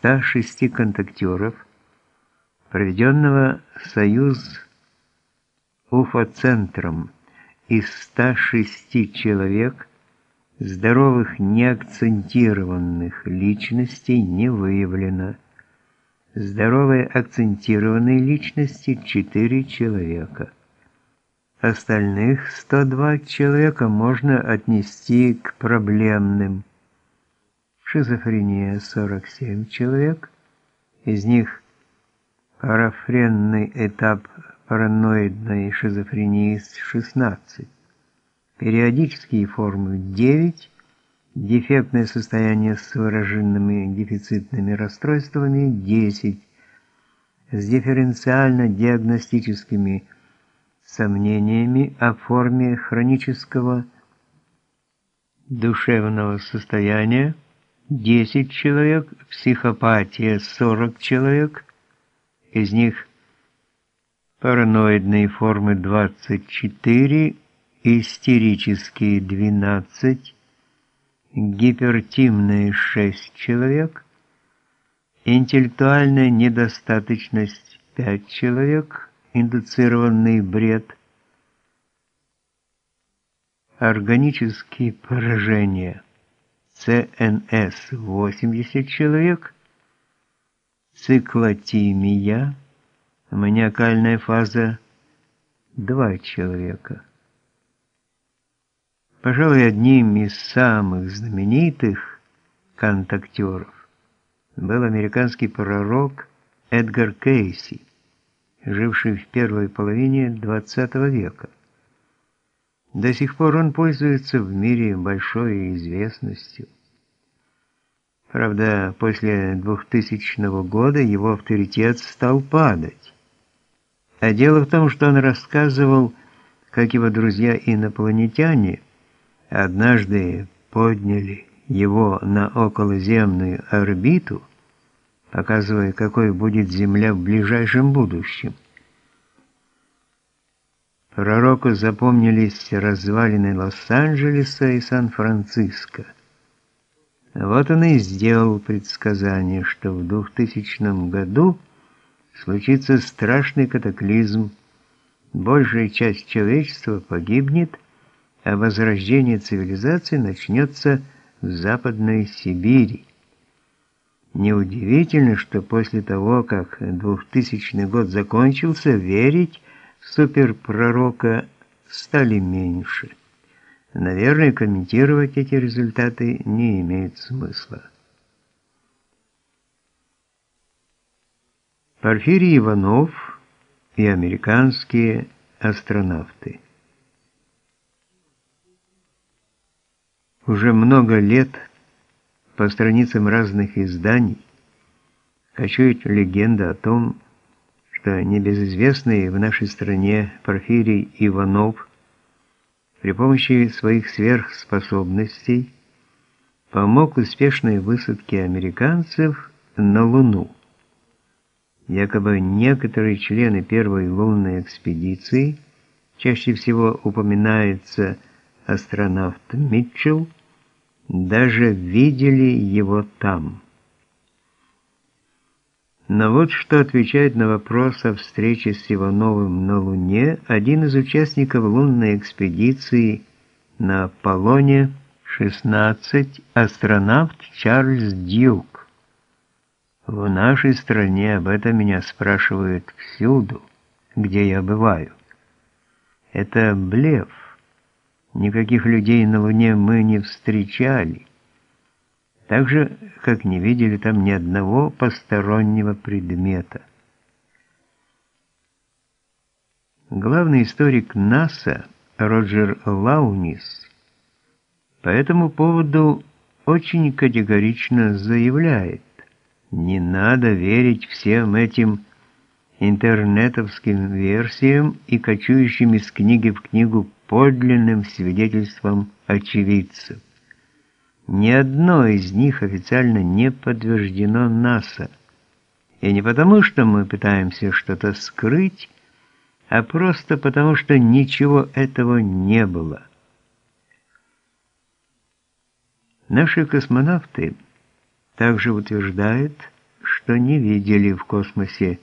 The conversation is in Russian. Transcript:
106 контактеров, проведенного Союз Уфоцентром из 106 человек, здоровых неакцентированных личностей не выявлено. Здоровые акцентированные личности – 4 человека. Остальных 102 человека можно отнести к проблемным. Шизофрения 47 человек, из них парафренный этап параноидной шизофрении 16, периодические формы 9, дефектное состояние с выраженными дефицитными расстройствами 10, с дифференциально-диагностическими сомнениями о форме хронического душевного состояния 10 человек, психопатия 40 человек, из них параноидные формы 24, истерические 12, гипертимные 6 человек, интеллектуальная недостаточность 5 человек, индуцированный бред, органические поражения, ЦНС 80 человек, циклотимия, маниакальная фаза 2 человека. Пожалуй, одним из самых знаменитых контактеров был американский пророк Эдгар Кейси, живший в первой половине XX века. До сих пор он пользуется в мире большой известностью. Правда, после 2000 года его авторитет стал падать. А дело в том, что он рассказывал, как его друзья-инопланетяне однажды подняли его на околоземную орбиту, показывая, какой будет Земля в ближайшем будущем. Пророку запомнились развалины Лос-Анджелеса и Сан-Франциско. Вот он и сделал предсказание, что в 2000 году случится страшный катаклизм, большая часть человечества погибнет, а возрождение цивилизации начнется в Западной Сибири. Неудивительно, что после того, как 2000 год закончился, верить суперпророка стали меньше. Наверное, комментировать эти результаты не имеет смысла. Порфирий Иванов и американские астронавты Уже много лет по страницам разных изданий кочует легенда о том, что небезызвестный в нашей стране Порфирий Иванов при помощи своих сверхспособностей помог успешной высадке американцев на Луну. Якобы некоторые члены первой лунной экспедиции, чаще всего упоминается астронавт Митчелл, даже видели его там. Но вот что отвечает на вопрос о встрече с Ивановым на Луне один из участников лунной экспедиции на Аполлоне-16, астронавт Чарльз Дьюк. В нашей стране об этом меня спрашивают всюду, где я бываю. Это блеф. Никаких людей на Луне мы не встречали. Так же, как не видели там ни одного постороннего предмета. Главный историк НАСА Роджер Лаунис по этому поводу очень категорично заявляет, не надо верить всем этим интернетовским версиям и кочующим из книги в книгу подлинным свидетельством очевидцев. Ни одно из них официально не подтверждено НАСА. И не потому, что мы пытаемся что-то скрыть, а просто потому, что ничего этого не было. Наши космонавты также утверждают, что не видели в космосе